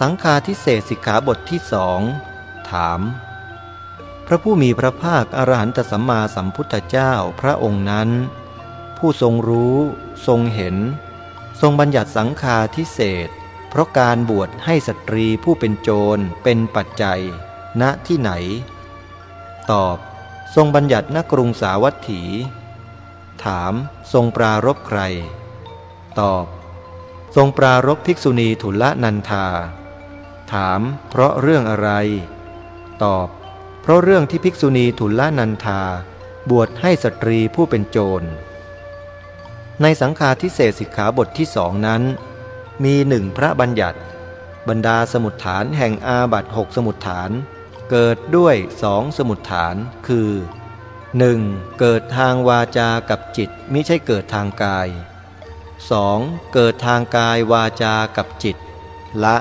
สังฆาทิเศษสิกขาบทที่สองถาม พระผู้มีพระภาคอรหันตสัมมาสัมพุทธเจ้าพระองค์นั้น ผู้ทรงรู้ ทรงเห็น ทรงบัญญัติสังฆาทิเศษเพราะการบวชให้สตรีผู้เป็นโจรเป็นปัจจัย ณที่ไหน ตอบ ทรงบัญญัติณกรุงสาวัตถี ถาม ทรงปรารบใคร ตอบ ทรงปรารบภิกษุณีทุลนันธา ถาม เพราะเรื่องอะไร ตอบ เพราะเรื่องที่ภิกษุณีทุลนันธา บวชให้สตรีผู้เป็นโจร ในสังฆาทิเศษสิกขาบทที่สองนั้น มีหนึ่งพระบัญญัติ บรรดาสมุดฐานแห่งอาบัตหกสมุดฐาน เกิดด้วยสองสมุดฐานคือ 1. เกิดทางวาจากับจิตมิใช่เกิดทางกาย 2. เกิดทางกายวาจากับจิต ละ